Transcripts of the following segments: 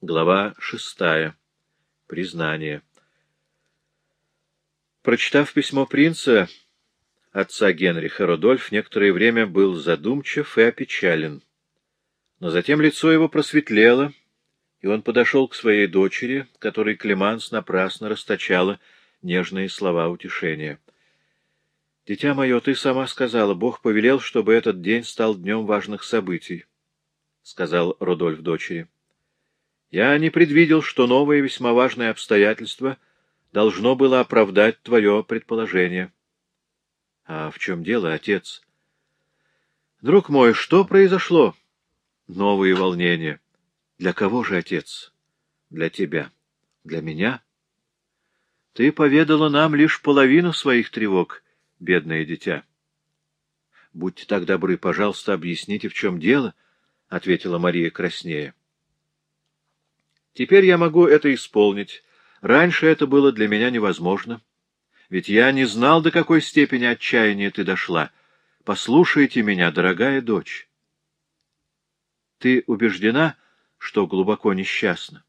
Глава шестая. Признание. Прочитав письмо принца, отца Генриха, Рудольф некоторое время был задумчив и опечален. Но затем лицо его просветлело, и он подошел к своей дочери, которой Клеманс напрасно расточала нежные слова утешения. «Дитя мое, ты сама сказала, Бог повелел, чтобы этот день стал днем важных событий», — сказал Рудольф дочери. Я не предвидел, что новое весьма важное обстоятельство должно было оправдать твое предположение. — А в чем дело, отец? — Друг мой, что произошло? — Новые волнения. — Для кого же, отец? — Для тебя. — Для меня? — Ты поведала нам лишь половину своих тревог, бедное дитя. — Будьте так добры, пожалуйста, объясните, в чем дело, — ответила Мария краснея. Теперь я могу это исполнить. Раньше это было для меня невозможно. Ведь я не знал, до какой степени отчаяния ты дошла. Послушайте меня, дорогая дочь. Ты убеждена, что глубоко несчастна?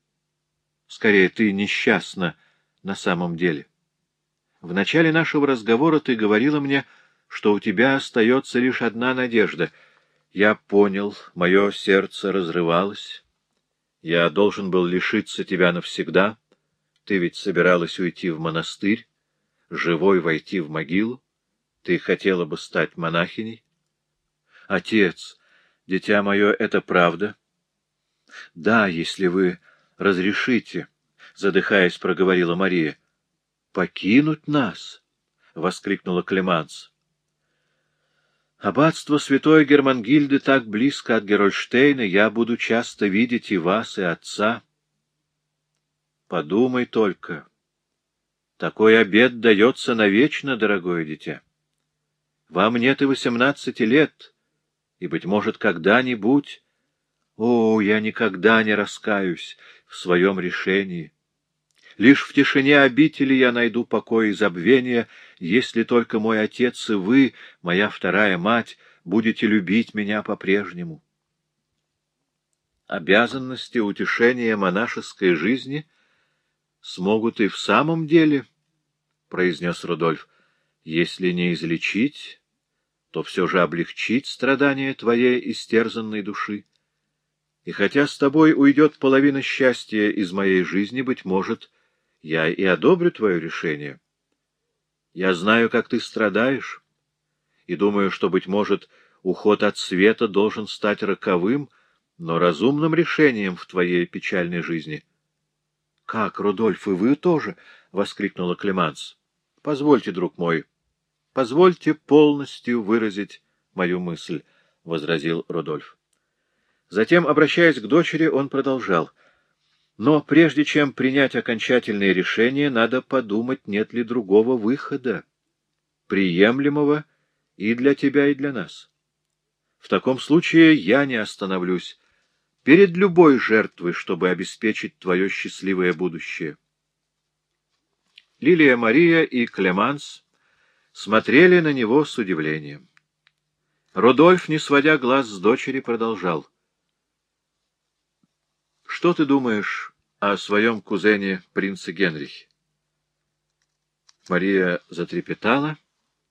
Скорее, ты несчастна на самом деле. В начале нашего разговора ты говорила мне, что у тебя остается лишь одна надежда. Я понял, мое сердце разрывалось. Я должен был лишиться тебя навсегда. Ты ведь собиралась уйти в монастырь, живой войти в могилу. Ты хотела бы стать монахиней? Отец, дитя мое, это правда? Да, если вы разрешите, — задыхаясь, проговорила Мария. Покинуть нас? — воскликнула Клеманс. Аббатство святой Германгильды так близко от Герольштейна, я буду часто видеть и вас, и отца. Подумай только. Такой обед дается навечно, дорогое дитя. Вам нет и восемнадцати лет, и, быть может, когда-нибудь... О, я никогда не раскаюсь в своем решении. Лишь в тишине обители я найду покой и забвение, если только мой отец и вы, моя вторая мать, будете любить меня по-прежнему. Обязанности утешения монашеской жизни смогут и в самом деле, — произнес Рудольф, — если не излечить, то все же облегчить страдания твоей истерзанной души. И хотя с тобой уйдет половина счастья из моей жизни, быть может, — я и одобрю твое решение. Я знаю, как ты страдаешь, и думаю, что, быть может, уход от света должен стать роковым, но разумным решением в твоей печальной жизни. — Как, Рудольф, и вы тоже? — воскликнула Клеманс. — Позвольте, друг мой, позвольте полностью выразить мою мысль, — возразил Рудольф. Затем, обращаясь к дочери, он продолжал — но прежде чем принять окончательное решение, надо подумать, нет ли другого выхода, приемлемого и для тебя, и для нас. В таком случае я не остановлюсь перед любой жертвой, чтобы обеспечить твое счастливое будущее. Лилия Мария и Клеманс смотрели на него с удивлением. Рудольф, не сводя глаз с дочери, продолжал — что ты думаешь о своем кузене принце Генрихе? Мария затрепетала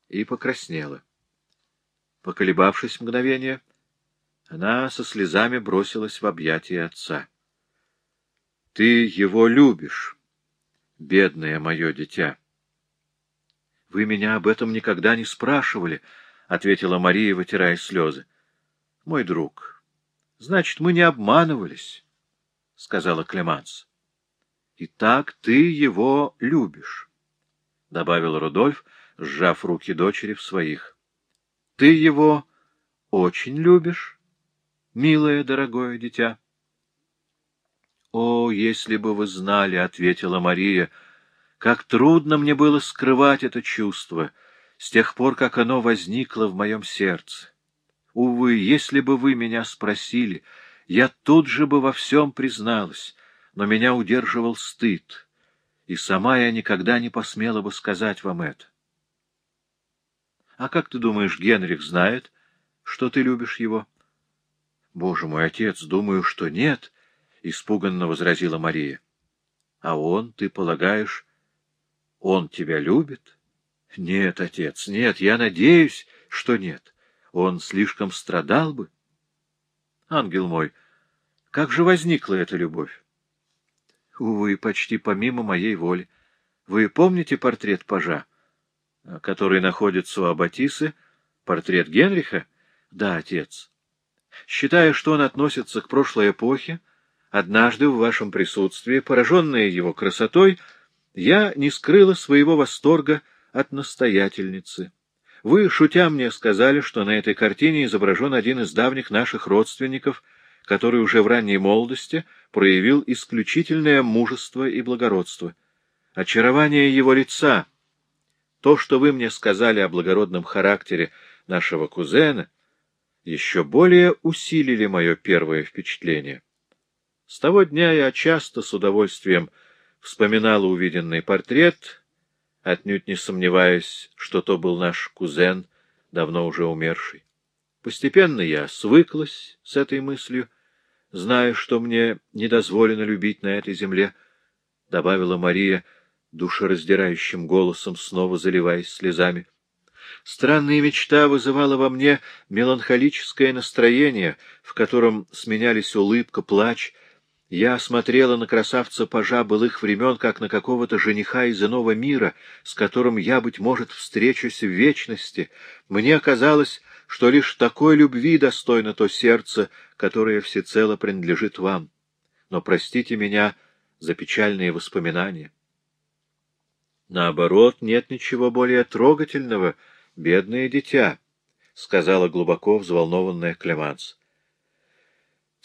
и покраснела. Поколебавшись мгновение, она со слезами бросилась в объятия отца. — Ты его любишь, бедное мое дитя. — Вы меня об этом никогда не спрашивали, — ответила Мария, вытирая слезы. — Мой друг, значит, мы не обманывались. — сказала Клеманс. — И так ты его любишь, — добавил Рудольф, сжав руки дочери в своих. — Ты его очень любишь, милое дорогое дитя? — О, если бы вы знали, — ответила Мария, — как трудно мне было скрывать это чувство с тех пор, как оно возникло в моем сердце. Увы, если бы вы меня спросили, — я тут же бы во всем призналась, но меня удерживал стыд, и сама я никогда не посмела бы сказать вам это. А как ты думаешь, Генрих знает, что ты любишь его? Боже мой, отец, думаю, что нет, — испуганно возразила Мария. — А он, ты полагаешь, он тебя любит? — Нет, отец, нет, я надеюсь, что нет. Он слишком страдал бы. Ангел мой, как же возникла эта любовь? Увы, почти помимо моей воли. Вы помните портрет пажа, который находится у Аббатисы, портрет Генриха? Да, отец. Считая, что он относится к прошлой эпохе, однажды в вашем присутствии, пораженная его красотой, я не скрыла своего восторга от настоятельницы. Вы, шутя мне, сказали, что на этой картине изображен один из давних наших родственников, который уже в ранней молодости проявил исключительное мужество и благородство. Очарование его лица, то, что вы мне сказали о благородном характере нашего кузена, еще более усилили мое первое впечатление. С того дня я часто с удовольствием вспоминала увиденный портрет, отнюдь не сомневаясь, что то был наш кузен, давно уже умерший. Постепенно я свыклась с этой мыслью, зная, что мне не дозволено любить на этой земле, — добавила Мария душераздирающим голосом, снова заливаясь слезами. Странная мечта вызывала во мне меланхолическое настроение, в котором сменялись улыбка, плач. Я смотрела на красавца пажа былых времен, как на какого-то жениха из иного мира, с которым я, быть может, встречусь в вечности. Мне казалось, что лишь такой любви достойно то сердце, которое всецело принадлежит вам. Но простите меня за печальные воспоминания. Наоборот, нет ничего более трогательного, бедное дитя, — сказала глубоко взволнованная Клеманс. —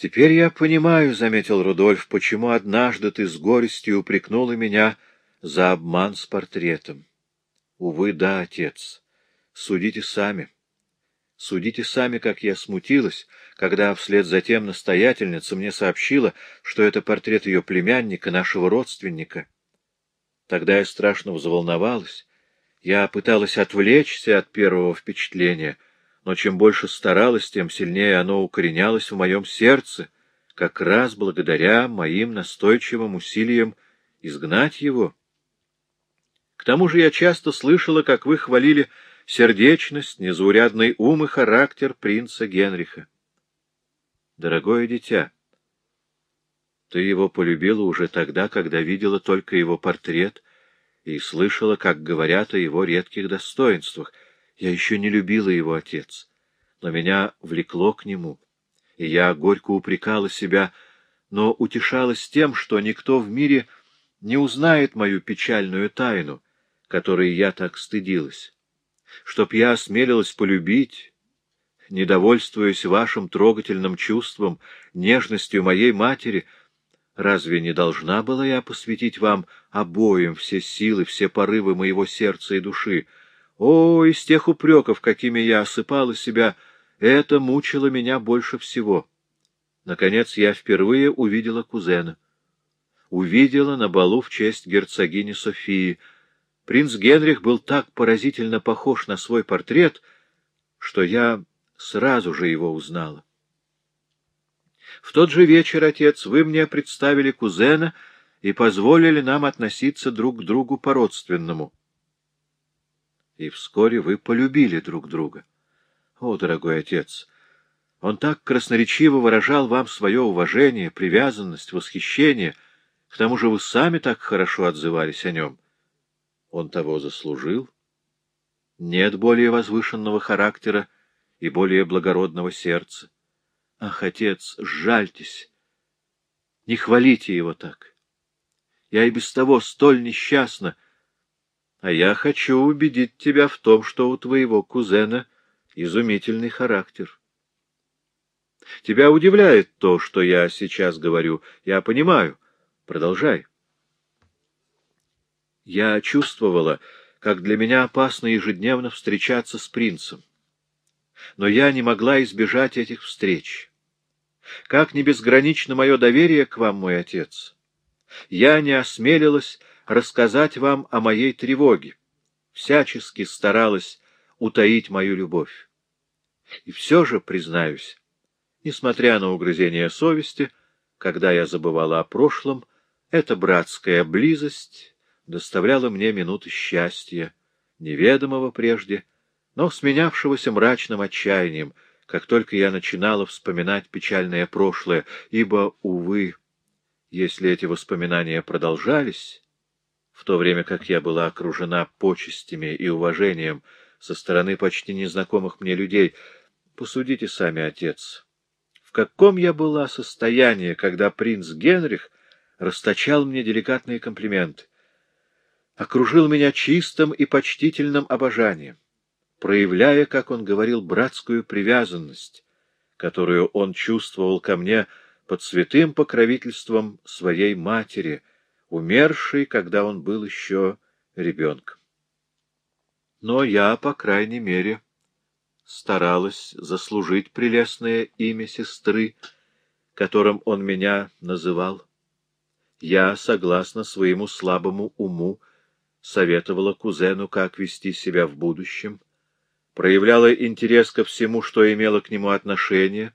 Теперь я понимаю, — заметил Рудольф, — почему однажды ты с горестью упрекнула меня за обман с портретом. Увы, да, отец, судите сами. Судите сами, как я смутилась, когда вслед за тем настоятельница мне сообщила, что это портрет ее племянника, нашего родственника. Тогда я страшно взволновалась. Я пыталась отвлечься от первого впечатления, но чем больше старалась, тем сильнее оно укоренялось в моем сердце, как раз благодаря моим настойчивым усилиям изгнать его. К тому же я часто слышала, как вы хвалили сердечность, незаурядный ум и характер принца Генриха. Дорогое дитя, ты его полюбила уже тогда, когда видела только его портрет и слышала, как говорят о его редких достоинствах. Я еще не любила его, отец, но меня влекло к нему, и я горько упрекала себя, но утешалась тем, что никто в мире не узнает мою печальную тайну, которой я так стыдилась чтоб я осмелилась полюбить, недовольствуясь вашим трогательным чувством, нежностью моей матери, разве не должна была я посвятить вам обоим все силы, все порывы моего сердца и души? О, из тех упреков, какими я осыпала себя, это мучило меня больше всего. Наконец я впервые увидела кузена. Увидела на балу в честь герцогини Софии — Принц Генрих был так поразительно похож на свой портрет, что я сразу же его узнала. В тот же вечер, отец, вы мне представили кузена и позволили нам относиться друг к другу по-родственному. И вскоре вы полюбили друг друга. О, дорогой отец, он так красноречиво выражал вам свое уважение, привязанность, восхищение, к тому же вы сами так хорошо отзывались о нем. Он того заслужил? Нет более возвышенного характера и более благородного сердца. Ах, отец, жальтесь! Не хвалите его так. Я и без того столь несчастна, а я хочу убедить тебя в том, что у твоего кузена изумительный характер. Тебя удивляет то, что я сейчас говорю. Я понимаю. Продолжай. Я чувствовала, как для меня опасно ежедневно встречаться с принцем. Но я не могла избежать этих встреч. Как не безгранично мое доверие к вам, мой отец. Я не осмелилась рассказать вам о моей тревоге, всячески старалась утаить мою любовь. И все же, признаюсь, несмотря на угрызение совести, когда я забывала о прошлом, эта братская близость доставляла мне минуты счастья, неведомого прежде, но сменявшегося мрачным отчаянием, как только я начинала вспоминать печальное прошлое, ибо, увы, если эти воспоминания продолжались, в то время как я была окружена почестями и уважением со стороны почти незнакомых мне людей, посудите сами, отец, в каком я была состоянии, когда принц Генрих расточал мне деликатные комплименты, окружил меня чистым и почтительным обожанием, проявляя, как он говорил, братскую привязанность, которую он чувствовал ко мне под святым покровительством своей матери, умершей, когда он был еще ребенком. Но я, по крайней мере, старалась заслужить прелестное имя сестры, которым он меня называл. Я, согласно своему слабому уму, советовала кузену, как вести себя в будущем, проявляла интерес ко всему, что имело к нему отношение,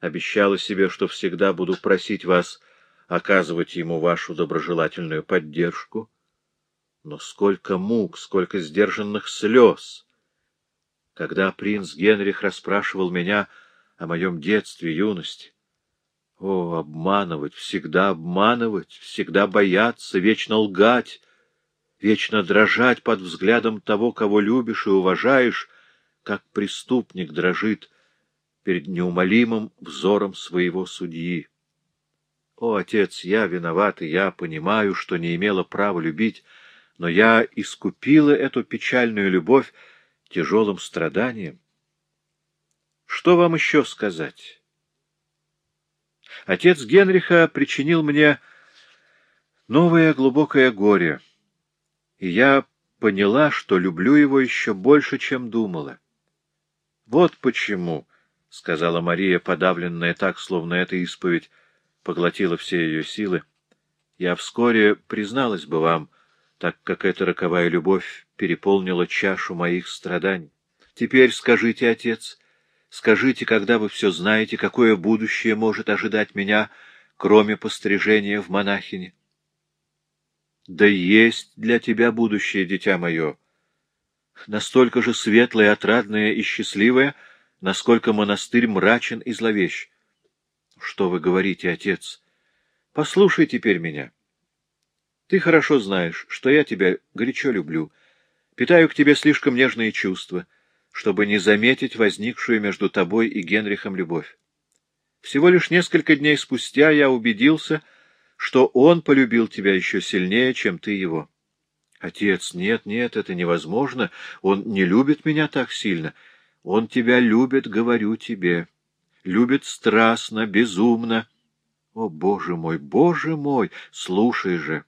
обещала себе, что всегда буду просить вас оказывать ему вашу доброжелательную поддержку. Но сколько мук, сколько сдержанных слез! Когда принц Генрих расспрашивал меня о моем детстве, юности, о, обманывать, всегда обманывать, всегда бояться, вечно лгать, вечно дрожать под взглядом того, кого любишь и уважаешь, как преступник дрожит перед неумолимым взором своего судьи. О, отец, я виноват, и я понимаю, что не имела права любить, но я искупила эту печальную любовь тяжелым страданием. Что вам еще сказать? Отец Генриха причинил мне новое глубокое горе — и я поняла, что люблю его еще больше, чем думала. «Вот почему», — сказала Мария, подавленная так, словно эта исповедь поглотила все ее силы, — «я вскоре призналась бы вам, так как эта роковая любовь переполнила чашу моих страданий. Теперь скажите, отец, скажите, когда вы все знаете, какое будущее может ожидать меня, кроме пострижения в монахине?» Да есть для тебя будущее, дитя мое, настолько же светлое, отрадное и счастливое, насколько монастырь мрачен и зловещ. Что вы говорите, отец? Послушай теперь меня. Ты хорошо знаешь, что я тебя горячо люблю, питаю к тебе слишком нежные чувства, чтобы не заметить возникшую между тобой и Генрихом любовь. Всего лишь несколько дней спустя я убедился, что он полюбил тебя еще сильнее, чем ты его. Отец, нет, нет, это невозможно. Он не любит меня так сильно. Он тебя любит, говорю тебе. Любит страстно, безумно. О, Боже мой, Боже мой, слушай же.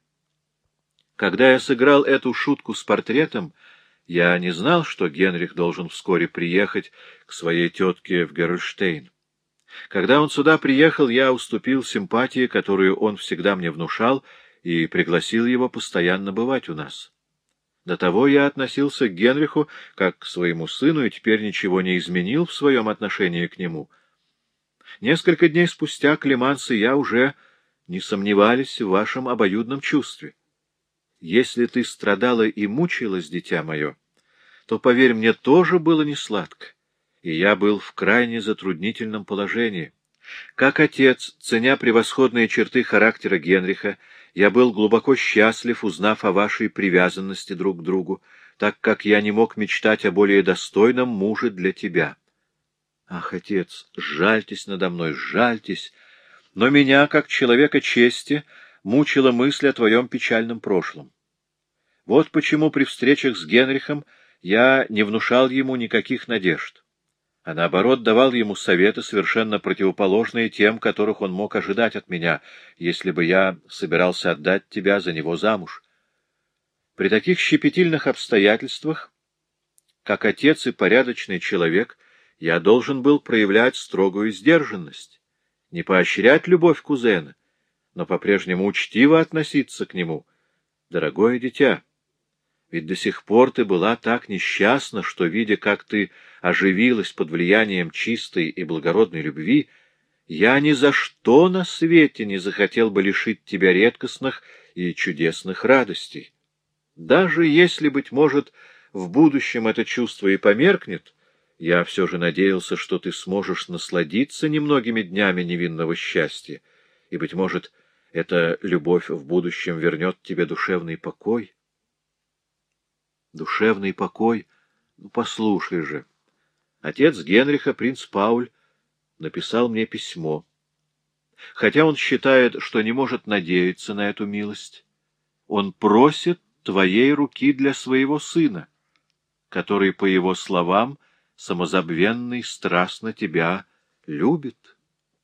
Когда я сыграл эту шутку с портретом, я не знал, что Генрих должен вскоре приехать к своей тетке в Герольштейн. Когда он сюда приехал, я уступил симпатии, которую он всегда мне внушал, и пригласил его постоянно бывать у нас. До того я относился к Генриху как к своему сыну и теперь ничего не изменил в своем отношении к нему. Несколько дней спустя, Климанс и я уже не сомневались в вашем обоюдном чувстве. Если ты страдала и мучилась, дитя мое, то, поверь мне, тоже было не сладко и я был в крайне затруднительном положении. Как отец, ценя превосходные черты характера Генриха, я был глубоко счастлив, узнав о вашей привязанности друг к другу, так как я не мог мечтать о более достойном муже для тебя. Ах, отец, жальтесь надо мной, жальтесь, но меня, как человека чести, мучила мысль о твоем печальном прошлом. Вот почему при встречах с Генрихом я не внушал ему никаких надежд а наоборот давал ему советы, совершенно противоположные тем, которых он мог ожидать от меня, если бы я собирался отдать тебя за него замуж. При таких щепетильных обстоятельствах, как отец и порядочный человек, я должен был проявлять строгую сдержанность, не поощрять любовь кузена, но по-прежнему учтиво относиться к нему. Дорогое дитя, ведь до сих пор ты была так несчастна, что, видя, как ты оживилась под влиянием чистой и благородной любви, я ни за что на свете не захотел бы лишить тебя редкостных и чудесных радостей. Даже если, быть может, в будущем это чувство и померкнет, я все же надеялся, что ты сможешь насладиться немногими днями невинного счастья, и, быть может, эта любовь в будущем вернет тебе душевный покой. Душевный покой? Ну, послушай же. Отец Генриха, принц Пауль, написал мне письмо. Хотя он считает, что не может надеяться на эту милость, он просит твоей руки для своего сына, который, по его словам, самозабвенный, страстно тебя любит.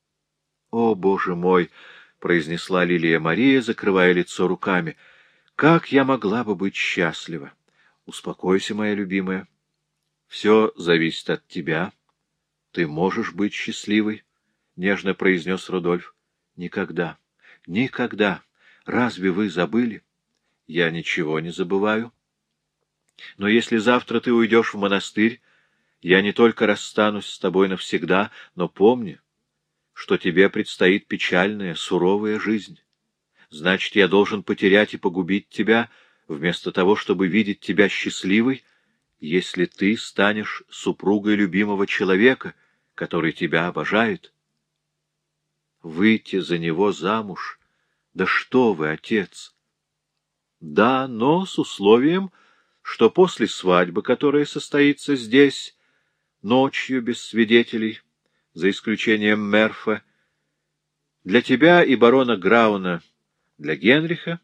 — О, Боже мой! — произнесла Лилия Мария, закрывая лицо руками. — Как я могла бы быть счастлива! Успокойся, моя любимая. Все зависит от тебя. Ты можешь быть счастливой, — нежно произнес Рудольф. — Никогда, никогда. Разве вы забыли? Я ничего не забываю. Но если завтра ты уйдешь в монастырь, я не только расстанусь с тобой навсегда, но помни, что тебе предстоит печальная, суровая жизнь. Значит, я должен потерять и погубить тебя, вместо того, чтобы видеть тебя счастливой, если ты станешь супругой любимого человека, который тебя обожает. Выйти за него замуж? Да что вы, отец! Да, но с условием, что после свадьбы, которая состоится здесь, ночью без свидетелей, за исключением Мерфа, для тебя и барона Грауна, для Генриха,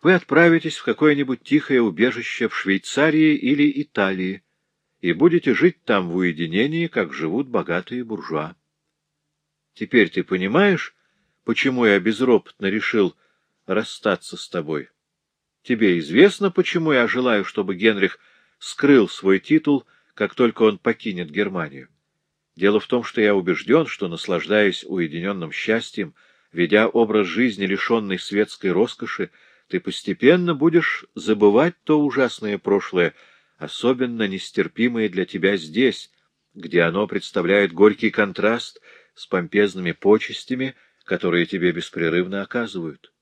вы отправитесь в какое-нибудь тихое убежище в Швейцарии или Италии и будете жить там в уединении, как живут богатые буржуа. Теперь ты понимаешь, почему я безропотно решил расстаться с тобой? Тебе известно, почему я желаю, чтобы Генрих скрыл свой титул как только он покинет Германию. Дело в том, что я убежден, что, наслаждаясь уединенным счастьем, ведя образ жизни, лишенный светской роскоши, ты постепенно будешь забывать то ужасное прошлое, особенно нестерпимое для тебя здесь, где оно представляет горький контраст с помпезными почестями, которые тебе беспрерывно оказывают.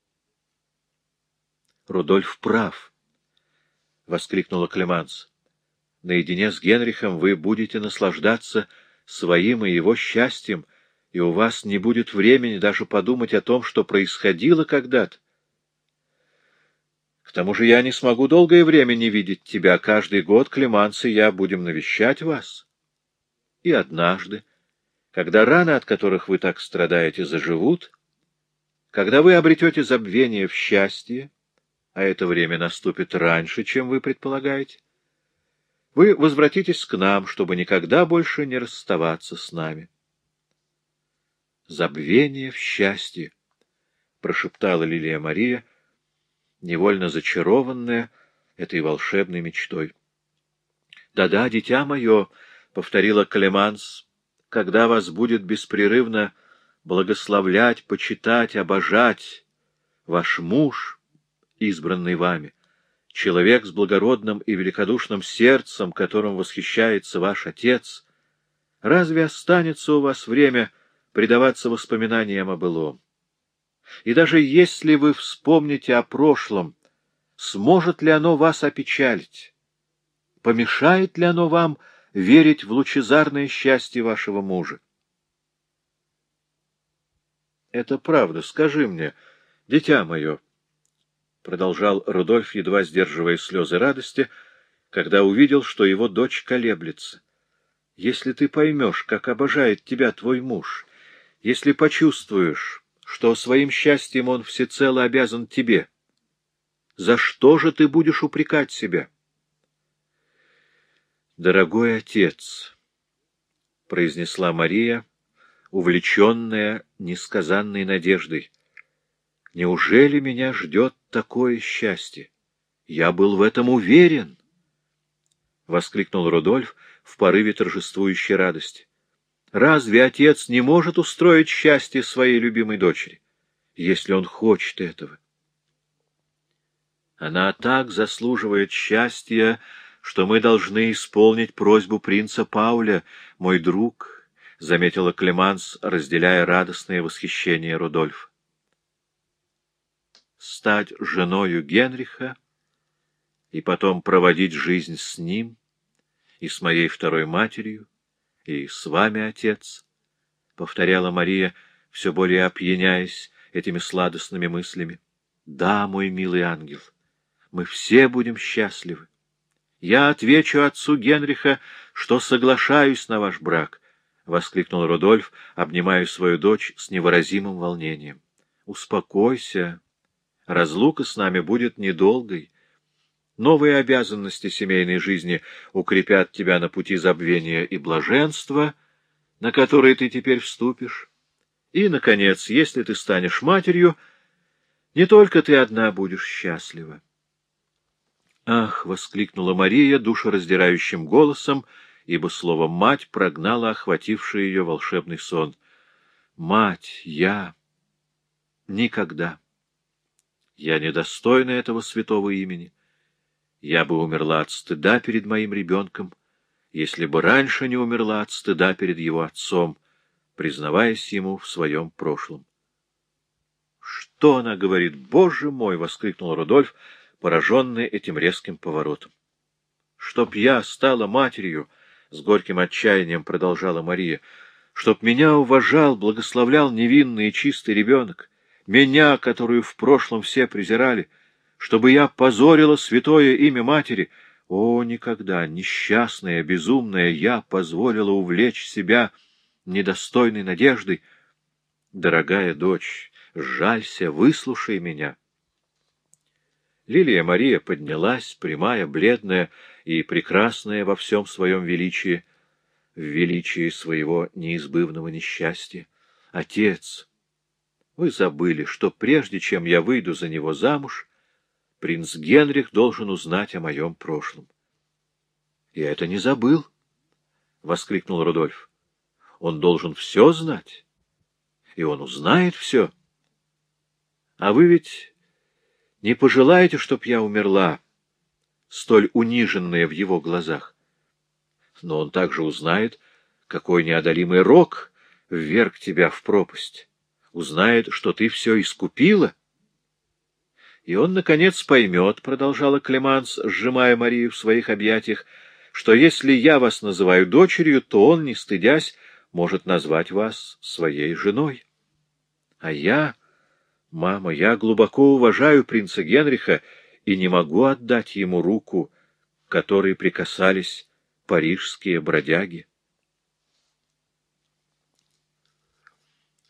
Рудольф прав, — воскликнула Клеманс наедине с Генрихом вы будете наслаждаться своим и его счастьем, и у вас не будет времени даже подумать о том, что происходило когда-то. К тому же я не смогу долгое время не видеть тебя. Каждый год, Клеманс и я будем навещать вас. И однажды, когда раны, от которых вы так страдаете, заживут, когда вы обретете забвение в счастье, а это время наступит раньше, чем вы предполагаете, вы возвратитесь к нам, чтобы никогда больше не расставаться с нами. «Забвение в счастье», — прошептала Лилия Мария, невольно зачарованная этой волшебной мечтой. «Да-да, дитя мое», — повторила Клеманс, — «когда вас будет беспрерывно благословлять, почитать, обожать ваш муж, избранный вами» человек с благородным и великодушным сердцем, которым восхищается ваш отец, разве останется у вас время предаваться воспоминаниям о былом? И даже если вы вспомните о прошлом, сможет ли оно вас опечалить? Помешает ли оно вам верить в лучезарное счастье вашего мужа? — Это правда, скажи мне, дитя мое, —— продолжал Рудольф, едва сдерживая слезы радости, когда увидел, что его дочь колеблется. — Если ты поймешь, как обожает тебя твой муж, если почувствуешь, что своим счастьем он всецело обязан тебе, за что же ты будешь упрекать себя? — Дорогой отец, — произнесла Мария, увлеченная несказанной надеждой, — Неужели меня ждет такое счастье? Я был в этом уверен! — воскликнул Рудольф в порыве торжествующей радости. — Разве отец не может устроить счастье своей любимой дочери, если он хочет этого? Она так заслуживает счастья, что мы должны исполнить просьбу принца Пауля, мой друг, заметила Клеманс, разделяя радостное восхищение Рудольфа. Стать женою Генриха и потом проводить жизнь с ним и с моей второй матерью, и с вами, отец, — повторяла Мария, все более опьяняясь этими сладостными мыслями. — Да, мой милый ангел, мы все будем счастливы. Я отвечу отцу Генриха, что соглашаюсь на ваш брак, — воскликнул Рудольф, обнимая свою дочь с невыразимым волнением. — Успокойся. Разлука с нами будет недолгой. Новые обязанности семейной жизни укрепят тебя на пути забвения и блаженства, на которые ты теперь вступишь. И, наконец, если ты станешь матерью, не только ты одна будешь счастлива. «Ах!» — воскликнула Мария душераздирающим голосом, ибо слово «мать» прогнало охвативший ее волшебный сон. «Мать, я! Никогда! Я недостойна этого святого имени. Я бы умерла от стыда перед моим ребенком, если бы раньше не умерла от стыда перед его отцом, признаваясь ему в своем прошлом». «Что она говорит? Боже мой!» — воскликнул Рудольф — пораженный этим резким поворотом. «Чтоб я стала матерью!» — с горьким отчаянием продолжала Мария. «Чтоб меня уважал, благословлял невинный и чистый ребенок, меня, которую в прошлом все презирали, чтобы я позорила святое имя матери. О, никогда, несчастная, безумная, я позволила увлечь себя недостойной надеждой. Дорогая дочь, жалься, выслушай меня». Лилия Мария поднялась, прямая, бледная и прекрасная во всем своем величии, в величии своего неизбывного несчастья. Отец, вы забыли, что прежде чем я выйду за него замуж, принц Генрих должен узнать о моем прошлом. — Я это не забыл, — воскликнул Рудольф. — Он должен все знать, и он узнает все. А вы ведь не пожелаете, чтоб я умерла, столь униженная в его глазах? Но он также узнает, какой неодолимый рок вверг тебя в пропасть, узнает, что ты все искупила. И он, наконец, поймет, — продолжала Клеманс, сжимая Марию в своих объятиях, — что если я вас называю дочерью, то он, не стыдясь, может назвать вас своей женой. А я... Мама, я глубоко уважаю принца Генриха и не могу отдать ему руку, которой прикасались парижские бродяги.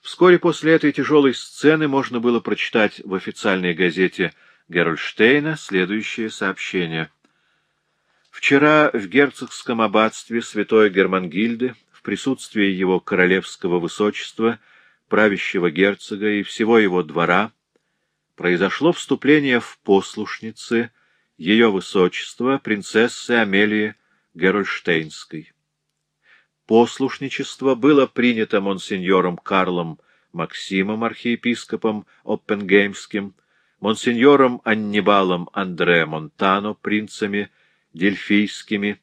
Вскоре после этой тяжелой сцены можно было прочитать в официальной газете Герольштейна следующее сообщение. Вчера в герцогском аббатстве святой Германгильды в присутствии его королевского высочества — правящего герцога и всего его двора, произошло вступление в послушницы ее высочества принцессы Амелии Герольштейнской. Послушничество было принято монсеньором Карлом Максимом, архиепископом Оппенгеймским, монсеньором Аннибалом Андре Монтано, принцами Дельфийскими,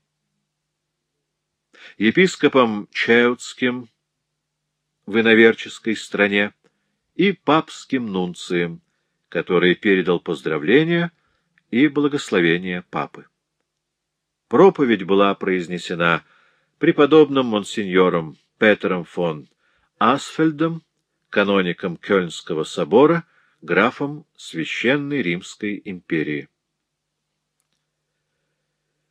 епископом Чеутским, в иноверческой стране, и папским нунцием, который передал поздравления и благословения папы. Проповедь была произнесена преподобным монсеньором Петером фон Асфельдом, каноником Кёльнского собора, графом Священной Римской империи.